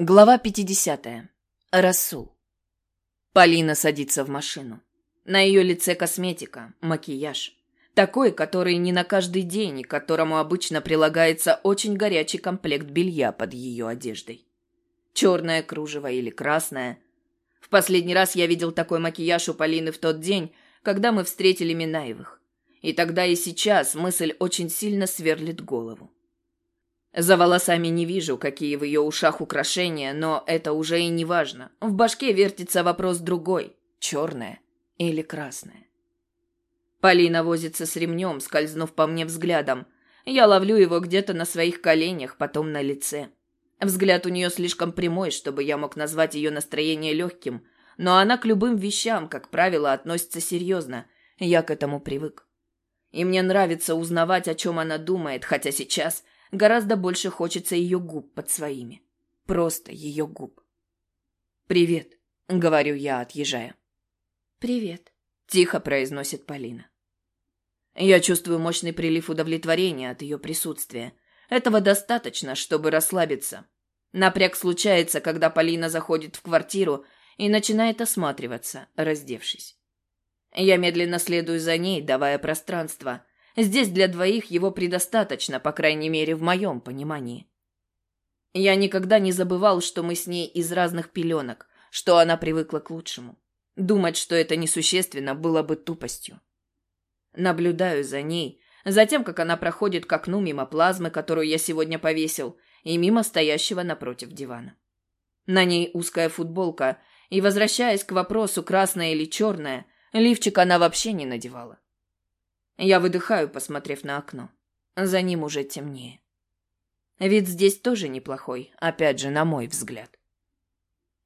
Глава 50. Расул. Полина садится в машину. На ее лице косметика, макияж. Такой, который не на каждый день и к которому обычно прилагается очень горячий комплект белья под ее одеждой. Черное кружево или красное. В последний раз я видел такой макияж у Полины в тот день, когда мы встретили Минаевых. И тогда и сейчас мысль очень сильно сверлит голову. За волосами не вижу, какие в ее ушах украшения, но это уже и не важно. В башке вертится вопрос другой. Черное или красное? Полина возится с ремнем, скользнув по мне взглядом. Я ловлю его где-то на своих коленях, потом на лице. Взгляд у нее слишком прямой, чтобы я мог назвать ее настроение легким, но она к любым вещам, как правило, относится серьезно. Я к этому привык. И мне нравится узнавать, о чем она думает, хотя сейчас Гораздо больше хочется ее губ под своими. Просто ее губ. «Привет», — говорю я, отъезжая. «Привет», — тихо произносит Полина. Я чувствую мощный прилив удовлетворения от ее присутствия. Этого достаточно, чтобы расслабиться. Напряг случается, когда Полина заходит в квартиру и начинает осматриваться, раздевшись. Я медленно следую за ней, давая пространство, Здесь для двоих его предостаточно, по крайней мере, в моем понимании. Я никогда не забывал, что мы с ней из разных пеленок, что она привыкла к лучшему. Думать, что это несущественно, было бы тупостью. Наблюдаю за ней, за тем, как она проходит к окну мимо плазмы, которую я сегодня повесил, и мимо стоящего напротив дивана. На ней узкая футболка, и, возвращаясь к вопросу, красная или черная, лифчик она вообще не надевала. Я выдыхаю, посмотрев на окно. За ним уже темнее. Вид здесь тоже неплохой, опять же, на мой взгляд.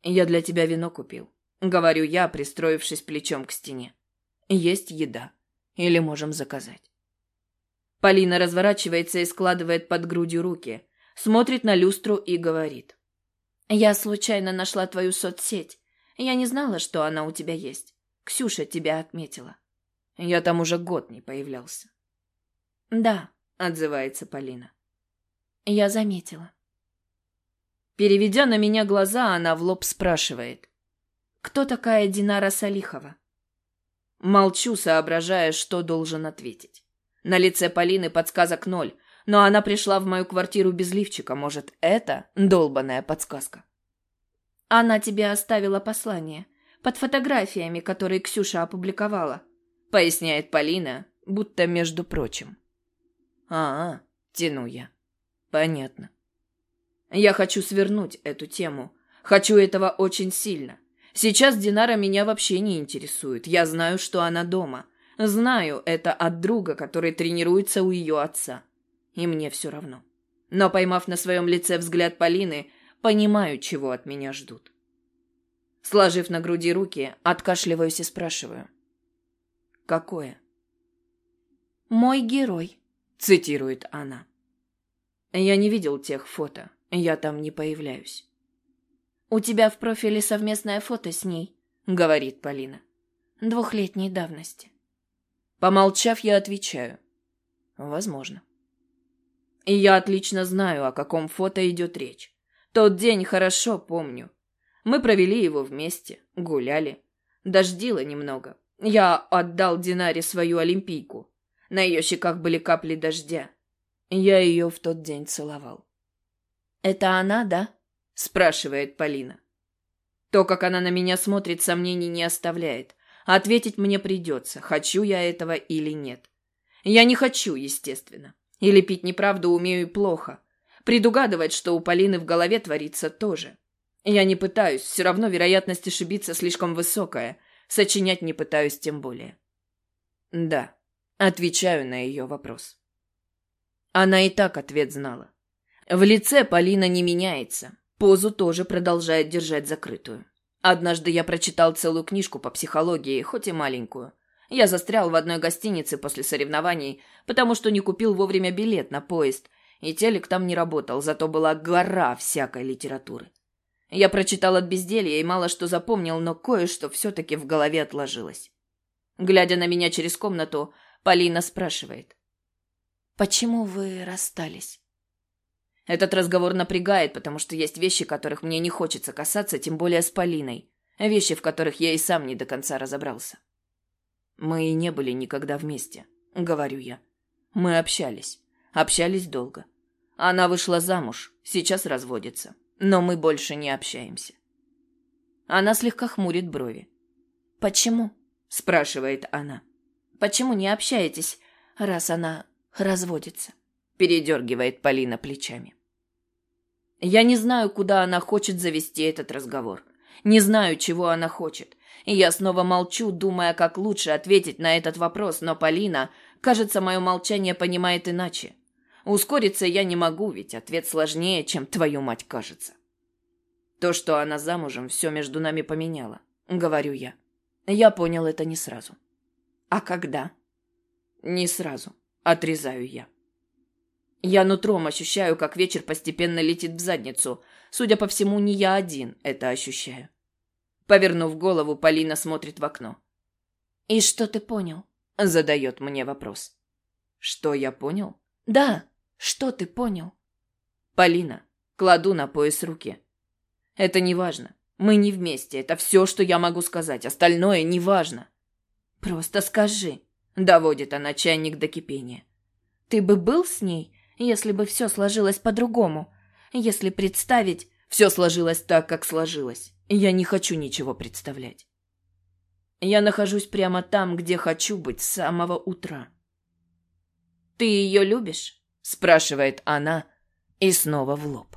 «Я для тебя вино купил», — говорю я, пристроившись плечом к стене. «Есть еда. Или можем заказать». Полина разворачивается и складывает под грудью руки, смотрит на люстру и говорит. «Я случайно нашла твою соцсеть. Я не знала, что она у тебя есть. Ксюша тебя отметила. Я там уже год не появлялся. Да, отзывается Полина. Я заметила. Переведя на меня глаза, она в лоб спрашивает. Кто такая Динара Салихова? Молчу, соображая, что должен ответить. На лице Полины подсказок ноль, но она пришла в мою квартиру без лифчика. Может, это долбаная подсказка? Она тебе оставила послание под фотографиями, которые Ксюша опубликовала поясняет Полина, будто между прочим. А, -а тяну я. Понятно. Я хочу свернуть эту тему. Хочу этого очень сильно. Сейчас Динара меня вообще не интересует. Я знаю, что она дома. Знаю это от друга, который тренируется у ее отца. И мне все равно. Но поймав на своем лице взгляд Полины, понимаю, чего от меня ждут. Сложив на груди руки, откашливаюсь и спрашиваю. Какое? «Мой герой», — цитирует она. Я не видел тех фото. Я там не появляюсь. «У тебя в профиле совместное фото с ней», — говорит Полина. «Двухлетней давности». Помолчав, я отвечаю. «Возможно». И я отлично знаю, о каком фото идет речь. Тот день хорошо помню. Мы провели его вместе, гуляли. Дождило немного, я отдал Динаре свою олимпийку. На ее щеках были капли дождя. Я ее в тот день целовал. «Это она, да?» – спрашивает Полина. То, как она на меня смотрит, сомнений не оставляет. Ответить мне придется, хочу я этого или нет. Я не хочу, естественно. И лепить неправду умею плохо. Предугадывать, что у Полины в голове творится, тоже. Я не пытаюсь, все равно вероятность ошибиться слишком высокая – Сочинять не пытаюсь тем более. Да, отвечаю на ее вопрос. Она и так ответ знала. В лице Полина не меняется. Позу тоже продолжает держать закрытую. Однажды я прочитал целую книжку по психологии, хоть и маленькую. Я застрял в одной гостинице после соревнований, потому что не купил вовремя билет на поезд, и телек там не работал, зато была гора всякой литературы. Я прочитал от безделья и мало что запомнил, но кое-что все-таки в голове отложилось. Глядя на меня через комнату, Полина спрашивает. «Почему вы расстались?» Этот разговор напрягает, потому что есть вещи, которых мне не хочется касаться, тем более с Полиной. Вещи, в которых я и сам не до конца разобрался. Мы и не были никогда вместе, говорю я. Мы общались. Общались долго. Она вышла замуж, сейчас разводится. Но мы больше не общаемся. Она слегка хмурит брови. «Почему?» – спрашивает она. «Почему не общаетесь, раз она разводится?» Передергивает Полина плечами. Я не знаю, куда она хочет завести этот разговор. Не знаю, чего она хочет. И я снова молчу, думая, как лучше ответить на этот вопрос, но Полина, кажется, мое молчание понимает иначе. Ускориться я не могу, ведь ответ сложнее, чем твою мать кажется. То, что она замужем, все между нами поменяло, говорю я. Я понял это не сразу. А когда? Не сразу, отрезаю я. Я нутром ощущаю, как вечер постепенно летит в задницу. Судя по всему, не я один это ощущаю. Повернув голову, Полина смотрит в окно. «И что ты понял?» — задает мне вопрос. «Что я понял?» «Да, что ты понял?» «Полина, кладу на пояс руки. Это не важно. Мы не вместе. Это все, что я могу сказать. Остальное не важно. Просто скажи. Доводит она чайник до кипения. Ты бы был с ней, если бы все сложилось по-другому? Если представить... Все сложилось так, как сложилось. Я не хочу ничего представлять. Я нахожусь прямо там, где хочу быть с самого утра. «Ты ее любишь?» – спрашивает она и снова в лоб.